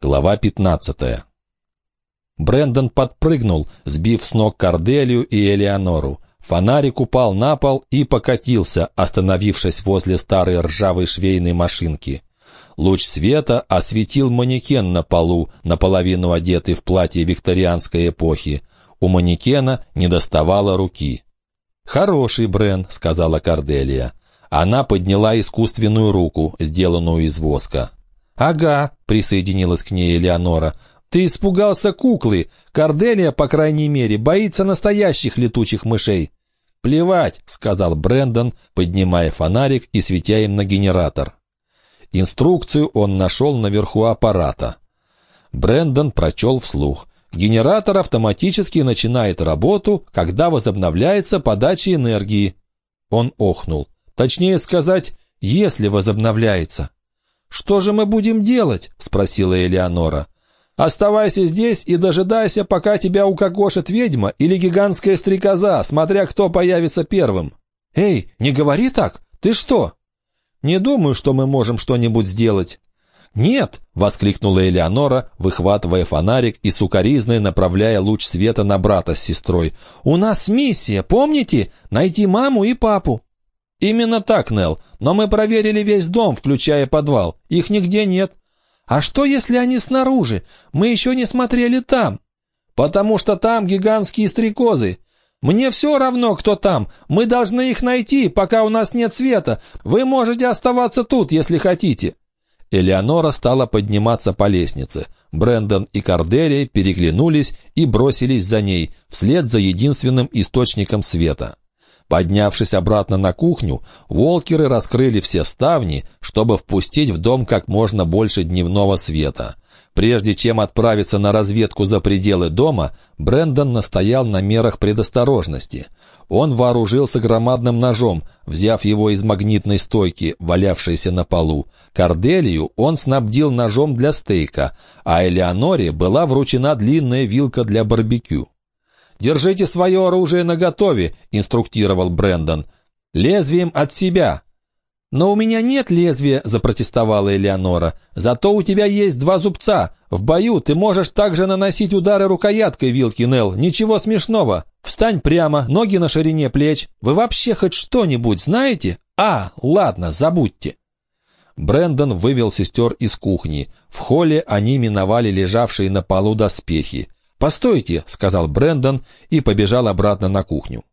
Глава 15. Брендон подпрыгнул, сбив с ног Корделию и Элеонору. Фонарик упал на пол и покатился, остановившись возле старой ржавой швейной машинки. Луч света осветил манекен на полу, наполовину одетый в платье викторианской эпохи. У манекена не доставало руки. «Хороший Брен», — сказала Корделия. Она подняла искусственную руку, сделанную из воска. «Ага», — присоединилась к ней Элеонора. «Ты испугался куклы. Корделия, по крайней мере, боится настоящих летучих мышей». «Плевать», — сказал Брэндон, поднимая фонарик и светя им на генератор. Инструкцию он нашел наверху аппарата. Брэндон прочел вслух. Генератор автоматически начинает работу, когда возобновляется подача энергии. Он охнул. Точнее сказать, если возобновляется. «Что же мы будем делать?» — спросила Элеонора. «Оставайся здесь и дожидайся, пока тебя укокошит ведьма или гигантская стрекоза, смотря кто появится первым». «Эй, не говори так! Ты что?» «Не думаю, что мы можем что-нибудь сделать». «Нет!» — воскликнула Элеонора, выхватывая фонарик и сукоризной направляя луч света на брата с сестрой. «У нас миссия, помните? Найти маму и папу». «Именно так, Нелл. Но мы проверили весь дом, включая подвал. Их нигде нет». «А что, если они снаружи? Мы еще не смотрели там». «Потому что там гигантские стрекозы. Мне все равно, кто там. Мы должны их найти, пока у нас нет света. Вы можете оставаться тут, если хотите». Элеонора стала подниматься по лестнице. Брендон и Корделия переглянулись и бросились за ней, вслед за единственным источником света. Поднявшись обратно на кухню, волкеры раскрыли все ставни, чтобы впустить в дом как можно больше дневного света. Прежде чем отправиться на разведку за пределы дома, Брендон настоял на мерах предосторожности. Он вооружился громадным ножом, взяв его из магнитной стойки, валявшейся на полу. Корделию он снабдил ножом для стейка, а Элеоноре была вручена длинная вилка для барбекю. «Держите свое оружие наготове», — инструктировал Брендон. «Лезвием от себя». «Но у меня нет лезвия», — запротестовала Элеонора. «Зато у тебя есть два зубца. В бою ты можешь также наносить удары рукояткой вилки, Нелл. Ничего смешного. Встань прямо, ноги на ширине плеч. Вы вообще хоть что-нибудь знаете? А, ладно, забудьте». Брендон вывел сестер из кухни. В холле они миновали лежавшие на полу доспехи. «Постойте», — сказал Брендон и побежал обратно на кухню.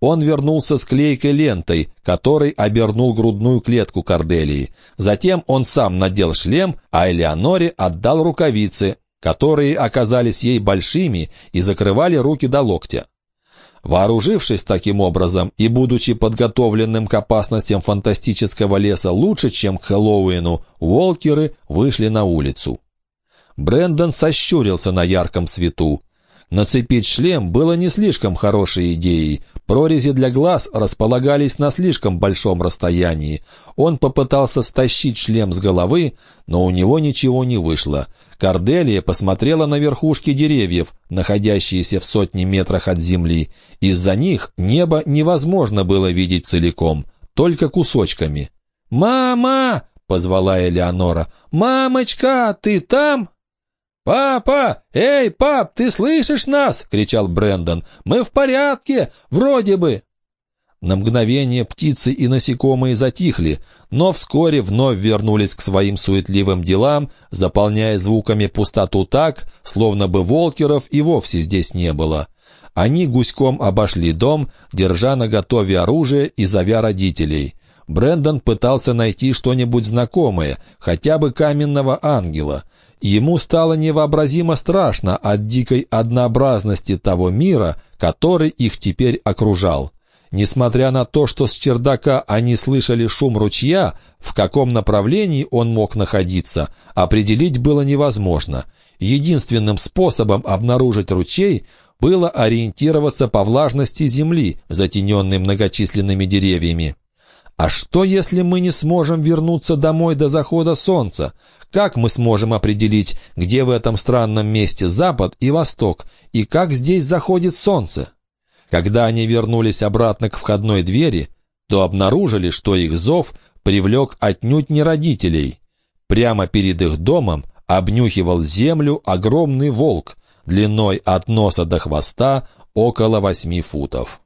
Он вернулся с клейкой лентой, которой обернул грудную клетку Корделии. Затем он сам надел шлем, а Элеоноре отдал рукавицы, которые оказались ей большими и закрывали руки до локтя. Вооружившись таким образом и будучи подготовленным к опасностям фантастического леса лучше, чем к Хэллоуину, волкеры вышли на улицу. Брендон сощурился на ярком свету. Нацепить шлем было не слишком хорошей идеей. Прорези для глаз располагались на слишком большом расстоянии. Он попытался стащить шлем с головы, но у него ничего не вышло. Корделия посмотрела на верхушки деревьев, находящиеся в сотне метрах от земли. Из-за них небо невозможно было видеть целиком, только кусочками. «Мама!» — позвала Элеонора. «Мамочка, ты там?» «Папа! Эй, пап, ты слышишь нас?» — кричал Брендон. «Мы в порядке, вроде бы». На мгновение птицы и насекомые затихли, но вскоре вновь вернулись к своим суетливым делам, заполняя звуками пустоту так, словно бы волкеров и вовсе здесь не было. Они гуськом обошли дом, держа наготове оружие и зовя родителей. Брендон пытался найти что-нибудь знакомое, хотя бы каменного ангела. Ему стало невообразимо страшно от дикой однообразности того мира, который их теперь окружал. Несмотря на то, что с чердака они слышали шум ручья, в каком направлении он мог находиться, определить было невозможно. Единственным способом обнаружить ручей было ориентироваться по влажности земли, затененной многочисленными деревьями. А что, если мы не сможем вернуться домой до захода солнца? Как мы сможем определить, где в этом странном месте запад и восток, и как здесь заходит солнце? Когда они вернулись обратно к входной двери, то обнаружили, что их зов привлек отнюдь не родителей. Прямо перед их домом обнюхивал землю огромный волк, длиной от носа до хвоста около восьми футов.